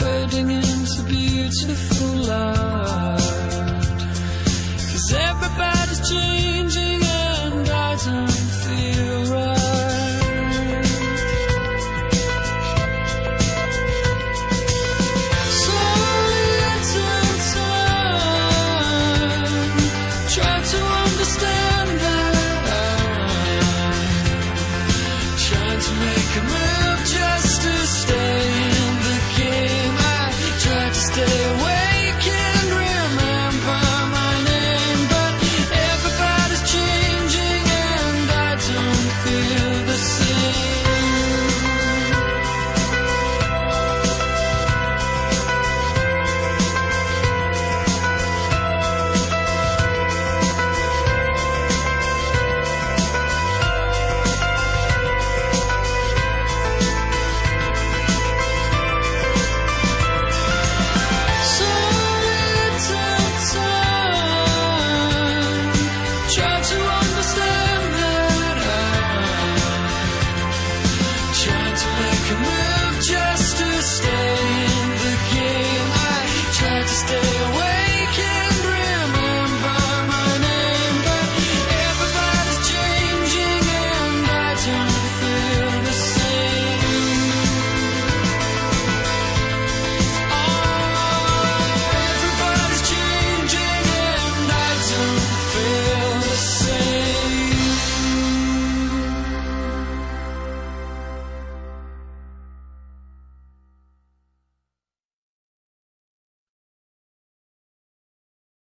fading into beautiful light. Cause everybody's changing